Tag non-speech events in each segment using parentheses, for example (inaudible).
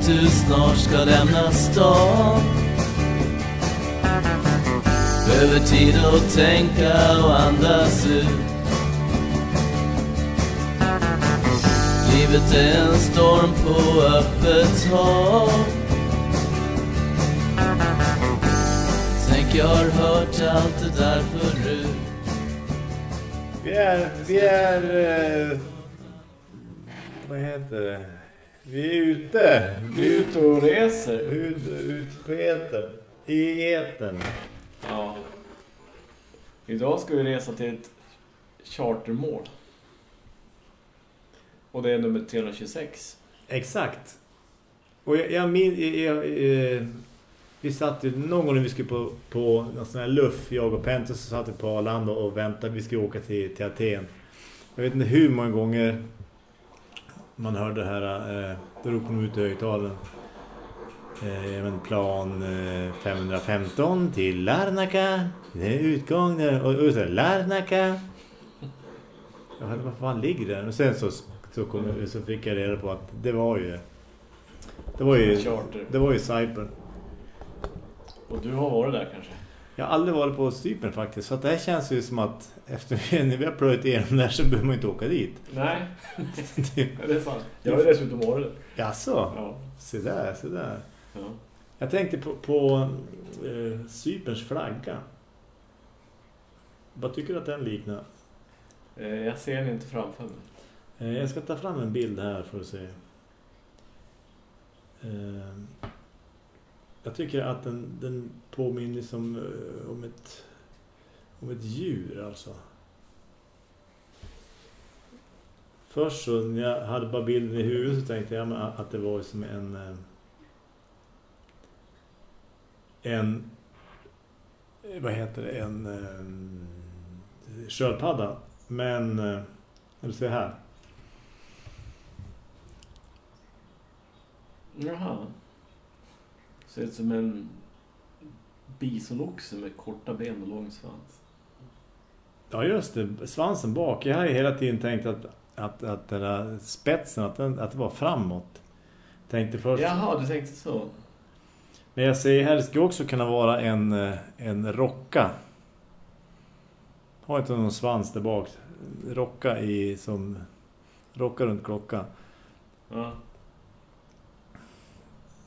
att du snart ska lämna stan. Behöver tid att tänka och andas ut. Livet är en storm på öppet hav. Tänk jag har hört allt det där förut. Vi är, vi är, eh, vad heter det? Vi är ute. Vi är ute och reser. Ut, ut på etern. I etern. Ja. Idag ska vi resa till ett chartermål. Och det är nummer 326. Exakt. Och jag, jag min, jag, jag, eh, vi satt ju någon gång när vi skulle på, på någon sån här luff, jag och Pentus så satt vi på Arlanda och väntade, vi skulle åka till, till Aten. Jag vet inte hur många gånger man hörde det här, eh, då ropade de ut i högtalen. Eh, plan eh, 515 till Larnaca. Det är utgång där. Och, och så Larnaca. Jag inte vad fan ligger där. Och sen så, så, kom, så fick jag reda på att det var ju det var ju, det var ju Cypern. Och du har varit där kanske? Jag har aldrig varit på Cypern faktiskt. Så det här känns ju som att efter när vi har plöjt igenom där så behöver man inte åka dit. Nej, (laughs) det är sant. Jag har dessutom varit där. Jaså? Ja. Se där, se där. ja. Jag tänkte på, på eh, Cyperns flagga. Vad tycker du att den liknar? Eh, Jag ser den inte framför mig. Eh, jag ska ta fram en bild här för att se. Eh, jag tycker att den, den påminner som, om, ett, om ett djur alltså. Först så när jag hade bara bilden i huvudet så tänkte jag att det var som en eh, en vad heter det en en sköldpadda men eller se här Jaha. Ser ut som en bisonoxe med korta ben och lång svans. Ja just det, svansen bak. Jag har ju hela tiden tänkt att, att, att den där spetsen, att, den, att det var framåt. Tänkte först. Jaha, du tänkte så. Men jag här, det ska också kunna vara en, eh, en rocka. Har inte någon svans där bak. Rocka i som rocka runt klockan. Ja.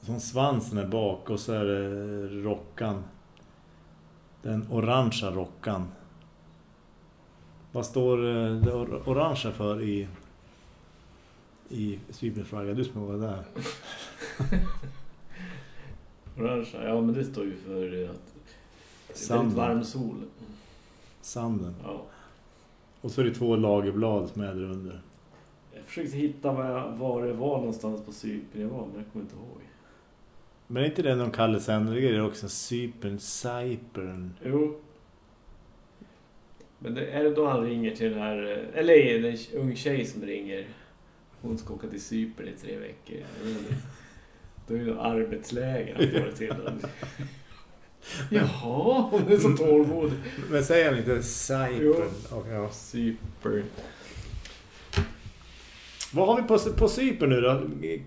Som svansen är bak och så är det rockan. Den orangea rockan. Vad står eh, det or- orangea för i i Cypernflagga? Du som var där. (laughs) Orangea, ja men det står ju för att det är Sanden. varm sol. Sanden. Ja. Och så är det två lagerblad som är där under. Jag försökte hitta var, jag, var det var någonstans på Cypern jag var, men jag kommer inte ihåg. Men är inte det någon kallesändare? Det är också Cypern, Cypern. Jo. Men det, är det då han ringer till den här... Eller är det en ung tjej som ringer? Hon ska åka till Cypern i tre veckor. Då är det arbetsläger han får det till. (laughs) Jaha, hon är så tålmodig. Men säger han inte Cypern? Jo. Och, ja. Cypern. Vad har vi på, på Cypern nu då?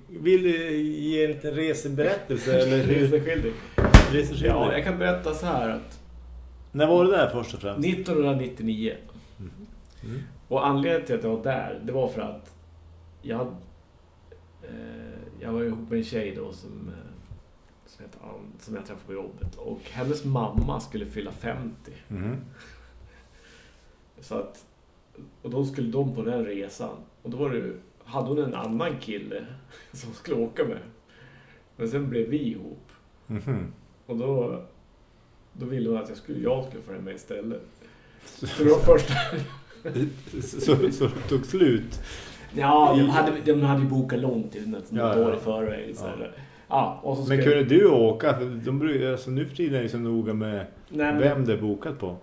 Vill du ge en liten reseberättelse? eller? Reseskildring. Reseskildring? Ja, jag kan berätta så här att När var du där först och främst? 1999. Mm. Och anledningen till att jag var där, det var för att jag hade, eh, jag var ihop med en tjej då som, eh, som, heter Ann, som jag träffade på jobbet. Och hennes mamma skulle fylla 50. Mhm. Så att, och då skulle de på den resan. Och då var det, hade hon en annan kille (laughs) som skulle åka med. Men sen blev vi ihop. Mhm. Och då, då ville hon att jag skulle, jag skulle följa med istället. Så det var första... (laughs) Så, så, det tog slut? Ja, de hade, de hade ju bokat långt till något Ja, år i förväg. Ja. ja. och så Men kunde du åka? De alltså, nu för tiden är det så noga med Nej, men, vem det är bokat på.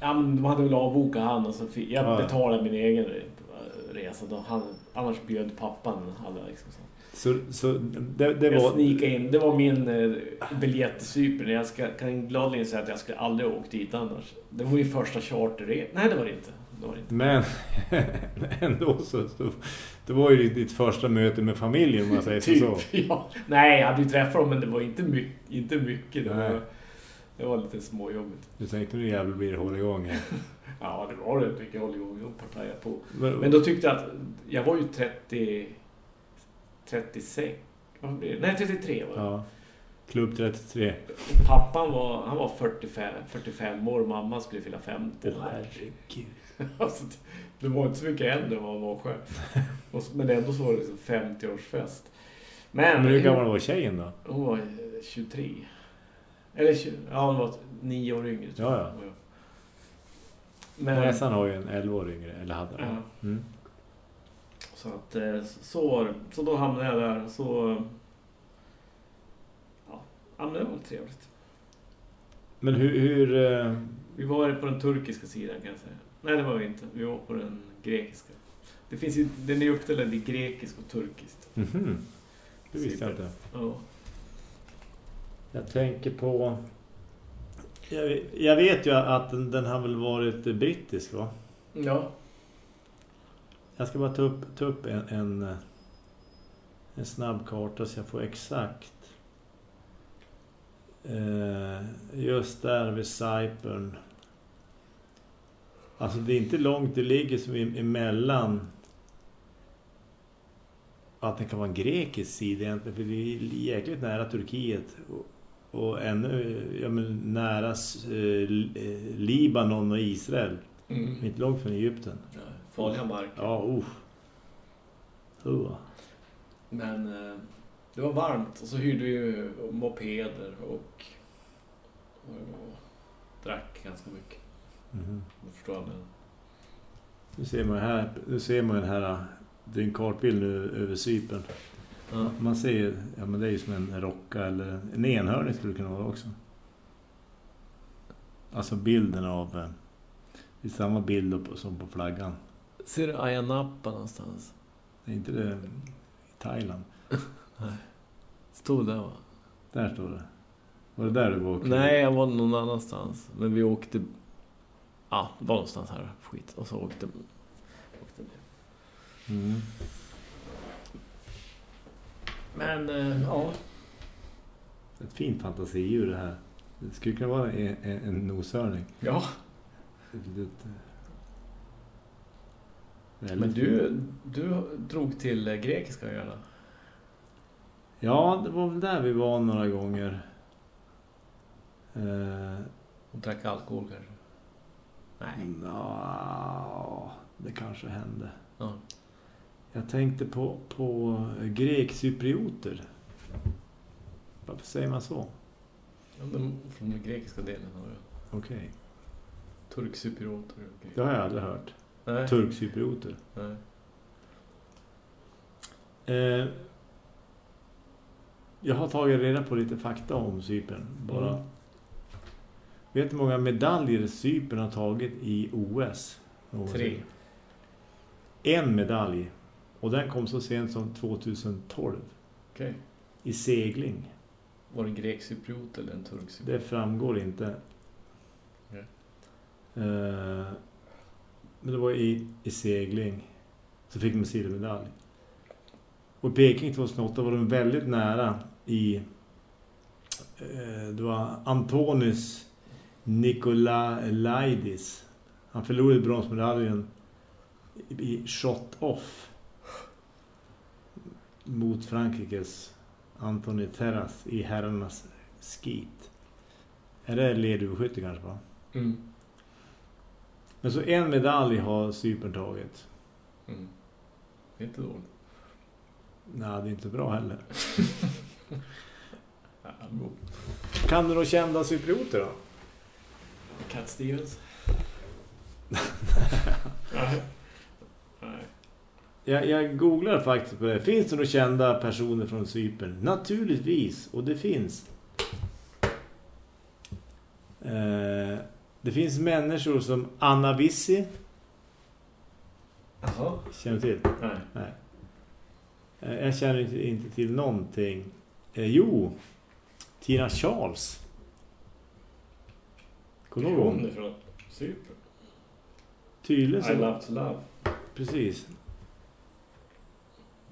ja, men de hade väl avbokat han och så fick, jag Ja. betalade min egen re- resa. Då han, annars bjöd pappan alla liksom så. Så, så det, det Jag var... sneakade in. Det var min eh, biljett till Cypern. Jag ska, kan gladeligen säga att jag skulle aldrig ha åkt dit annars. Det var ju första charterresan. Nej, det var det inte. det var det inte. Men (laughs) ändå så, så det var ju ditt första möte med familjen om jag säger (laughs) Typ, så. ja. Nej, jag hade ju träffat dem men det var inte mycket. Inte mycket. Det, var, det var lite småjobbigt. Du tänkte nu jävlar blir det håll igång här. (laughs) Ja, det var det. Mycket igång och partaja på. Men, Men då tyckte jag att jag var ju 30... 36. Vad blir det? Nej, 33 var jag. ja. Klubb 33. Och pappan var, han var 45, 45 år och mamma skulle fylla 50. Åh herregud. (laughs) Alltså, det var inte så mycket äldre än vad han var själv. (laughs) Men ändå så var det liksom 50-årsfest. Men, Men hur gammal var tjejen då? Hon var eh, 23. Eller 20, ja, hon var nio år yngre. tror Ja, ja. Men, Näsan har ju en 11 år yngre, eller hade Ja. mm. Så att eh, så var det. Så då hamnade jag där. Så... Ja, men det var trevligt. Men hur... hur eh, Vi var på den turkiska sidan kan jag säga. Nej, det var vi inte. Vi var på den grekiska. Det finns ju, den är uppdelad i grekiskt och turkiskt. mhm. Det visste jag inte. Ja. Jag tänker på... Jag, jag vet ju att den, den har väl varit brittisk va? Ja. Jag ska bara ta upp, ta upp en, en, en snabb karta så jag får exakt. Eh, just där vid Cypern. Alltså det är inte långt, det ligger som emellan att det kan vara en grekisk sida egentligen, för det är jäkligt nära Turkiet och, och ännu ja, men, nära eh, Li- eh, Libanon och Israel, Mm. inte långt från Egypten. ja. Farliga marker. Ja, uh. Uh. Men eh, det var varmt och så hyrde vi mopeder och, och drack ganska mycket. Mhm. Du förstår jag. Nu ser man här, nu ser man den här, det är en kartbild nu över Cypern. Ja. Man ser, ja men det är ju som en rocka eller en enhörning skulle det kunna vara också. Alltså bilden av, eh, det är samma bild som på flaggan. Ser du Ayia Napa någonstans? Det är inte det i Thailand. (laughs) Stod där va? Där står det. Var det där du var? Nej, jag var någon annanstans. Men vi åkte... Ja, det var någonstans här. Skit. Och så åkte... åkte ner. Mm. Men, eh, ja. Ett fint fantasidjur det här. Det skulle kunna vara en, en, noshörning. Ja. Men du, du drog till eh, grekiska öarna. Ja, det var väl där vi var några gånger. Eh, Och drack alkohol kanske? Nej. Nja, det kanske hände. Ja. Jag tänkte på, på grekcyprioter. Varför säger man så? Ja, men från den grekiska delen har jag. Okej, Turkcyprioter. det har jag aldrig hört. Nej. Turkcyprioter. Nej. Eh, jag har tagit reda på lite fakta om Cypern. Bara. Mm. Vet du hur många medaljer Cypern har tagit i OS? någonsin? Tre. En medalj. Och den kom så sent som 2012. Okej. I segling. Var det en grekcypriot eller en turkcypriot? Det framgår inte. Okej. Eh, men det var i, i segling. Så fick man silvermedalj. Och i Peking 2008 var de väldigt nära i... Eh, det var Antonis Nikolaidis. Han förlorade bronsmedaljen i, i shot-off. Mot Frankrikes Anthony Terras i herrarnas skit. Är det leduvskytte kanske va? Mm. Men så en medalj har Cypern tagit. Mm. Det är inte dåligt. Nej, det är inte bra heller. (laughs) Kan du då kända cyprioter då? Cat Stevens? (laughs) Jag, jag googlar faktiskt på det. Finns det några kända personer från Cypern? Naturligtvis. Och det finns. Eh, det finns människor som Anna Vissi. Jaha. Känner till? Nej. Nej. Eh, jag känner inte, inte till någonting. Eh, jo. Tina Charles. Kommer du ihåg Hon är från Cypern. tydligen I love to love. Precis.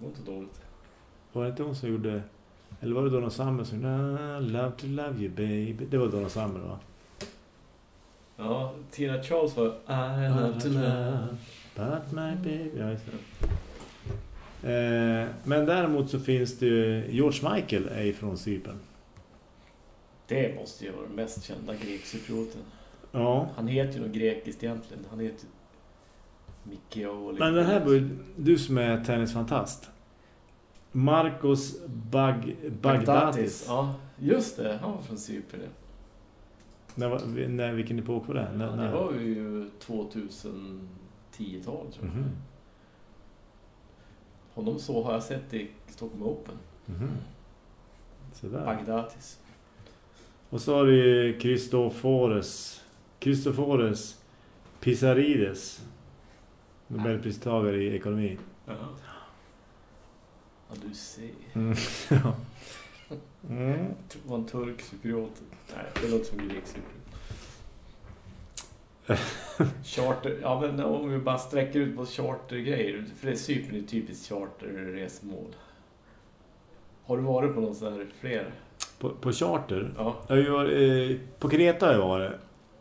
Det var inte dåligt. Var det inte hon som gjorde... Eller var det Donna Summer som gjorde... I love to love you baby. Det var Donna Summer va? Ja, Tina Charles var I love to love. But my baby... Ja, just det. Eh, men däremot så finns det ju... George Michael är ifrån Cypern. Det måste ju vara den mest kända grekcyprioten. Ja. Han heter ju något grekiskt egentligen. Han heter Mikael. Men det här ju... Du som är tennisfantast. Marcos Bag, Bagdatis. Ja, just det. Han var från Cypern. När, när, vilken epok var det? Ja, när? det var ju 2010-tal tror jag. Mhm. Honom så har jag sett i Stockholm Open. Mhm. Sådär. Bagdatis. Och så har du Christofores Christofores Pissarides Nobelpristagare i ekonomi. Ja. Ja, du ser. Mm. ja. (laughs) Mm. Det var en turk cypriot. Nej, det låter som grek cypriot. (laughs) Charter, ja men om vi bara sträcker ut på chartergrejer. För det är Cypern är typiskt charterresmål. Har du varit på någon sån här fler? På, på charter? Ja. Jag varit, eh, på Kreta har jag varit.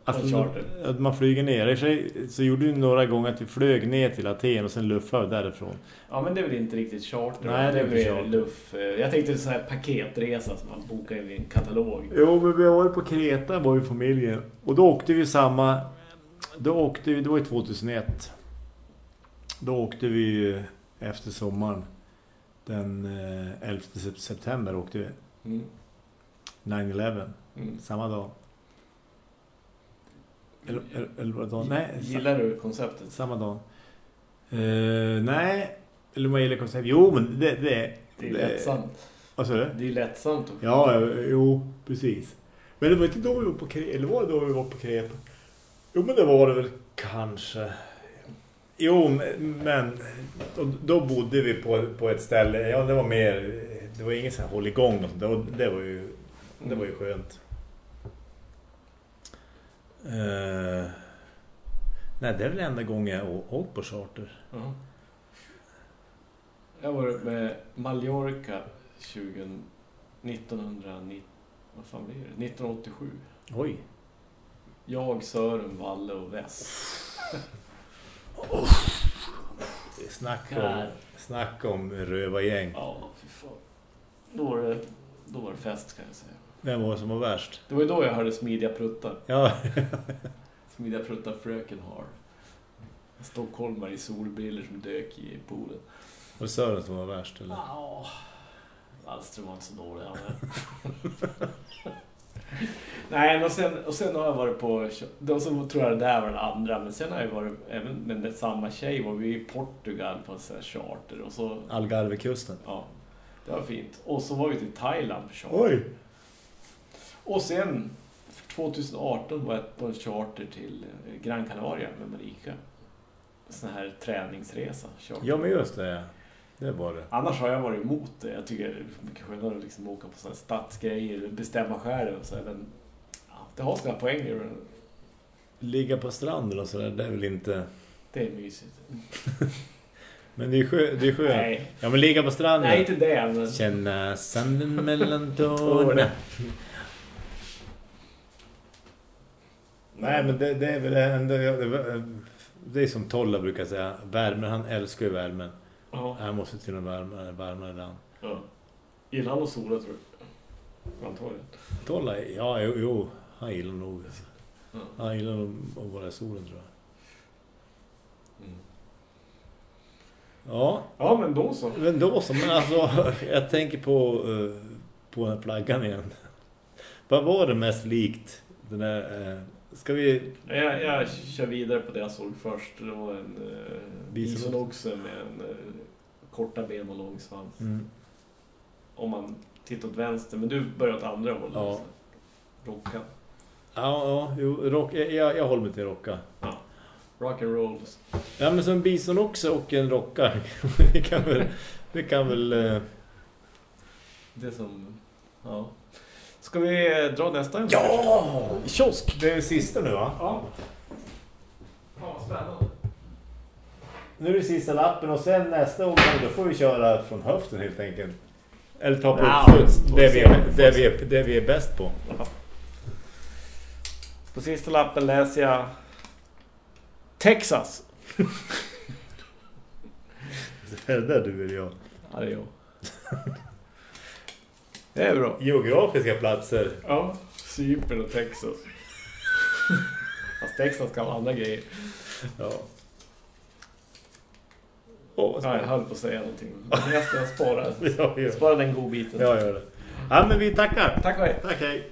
Alltså? Att man flyger ner. I sig så gjorde vi några gånger att vi flög ner till Aten och sen luffade därifrån. Ja men det är väl inte riktigt charter. Nej, det är charter. luff. eh, Jag tänkte så här paketresa som man bokar in i en katalog. Jo, men vi varit på Kreta var ju familjen. Och då åkte vi samma... Då åkte vi... Det var ju 2001. Då åkte vi efter sommaren. Den eh, 11 sep- september åkte vi. Mm. 9-11. Mm. Samma dag. Eller, eller, eller vad dag? Nej, sa- Gillar du konceptet? samma dag. Eh, nej. Eller vad gillar koncept? Jo, men det... det, Det är lättsamt. Vad sa du? Det är lättsamt. Ja, jo, precis. Men det var inte då vi var på Kreta, eller var det då vi var på Kreta? Jo, men det var det väl kanske. Jo, men- då, bodde vi på, på ett ställe, ja det var mer, det var ingen sån här håll igång och det var, det var ju, det var ju skönt. Eh, nej, det är väl enda gången jag å- åkt på charter. Ja. Jag var med Mallorca 20, 1990, vad fan blir det? 1987. Oj. Jag, Sören, Valle och West. Snacka om, snacka om rövargäng. Ja, fy fan. Då var det, då var det fest kan jag säga. Vem var det som var värst? Det var ju då jag hörde smidiga pruttar. Ja, (laughs) Smidiga pruttar fröken har. Stockholmare i solbriller som dök i poolen. var det Sören som var värst eller? Ja, Wallström var inte så dålig. (laughs) Nej, och sen, och sen har jag varit på... De som tror jag det där var den andra. Men sen har jag varit... Även med samma tjej var vi i Portugal på en sån här charter. Och så... Algarvekusten. Ja, det var fint. Och så var vi till Thailand på charter. Oj! Och sen... 2018 var jag på en charter till eh, Gran Canaria med Marika. En sån här träningsresa. Charter. Ja, men just det. Det var det. Annars har jag varit emot det. Jag tycker det är mycket skönare att liksom åka på sådana stadsgrejer, bestämma själv och så här, Men ja, det har sina poänger. Ligga på stranden och sådär, det är väl inte... Det är mysigt. (laughs) Men det är skönt. Det är skönt. Nej, Ja, men ligga på stranden. nej inte det. Men... Känna sanden mellan tårna. (laughs) nej. Men det, det är väl ändå... Det, det är som Tolla brukar säga. Värmen, han älskar ju värmen. Ja, Han måste till en varmare, varmare land. ja. Gillar han att sola tror du? Antagligen. Tolla, ja, jo, jo. Han gillar nog... Ja. Han gillar nog att vara i solen, tror jag. Mm. Ja, ja, men då så. Men då så, men alltså, (laughs) jag tänker på, eh, på den här flaggan igen. Vad var det mest likt? Den där, eh, ska vi... Jag, jag kör vidare på det jag såg först. Det var en eh, Bisonoxe. bisonoxe med en eh, korta ben och lång svans. Mm. Om man tittar åt vänster, men du börjar åt andra hållet. Ja. Rocka. Ja, ja, jo, rock, jag, jag håller mig till rocka. Rock and roll. Ja, men som bison också och en rocka. (laughs) vi kan väl... Vi kan väl eh, Det som... Ja. Ska vi eh, dra nästa? ja! Kiosk! Det är sista nu, va? Ja. Fan vad spännande. nu är det sista lappen och sen nästa gång då får vi köra från höften helt enkelt. Eller ta på Ja, uppstuds, det, vi, är- det, vi, är- det vi är bäst på. På sista lappen läser jag Texas. (laughs) Det är det du vill göra. Ja, det är jag. (laughs) Det är bra. Geografiska platser. Ja, Cypern och Texas. Fast Texas kan vara andra grejer. Ja. Vad Ja, jag höll på att säga någonting. Men jag ska spara. (laughs) Ja, det. Spara den godbiten. Ja, gör det. Ja, men vi tackar. Tack och hej. Tack, hej.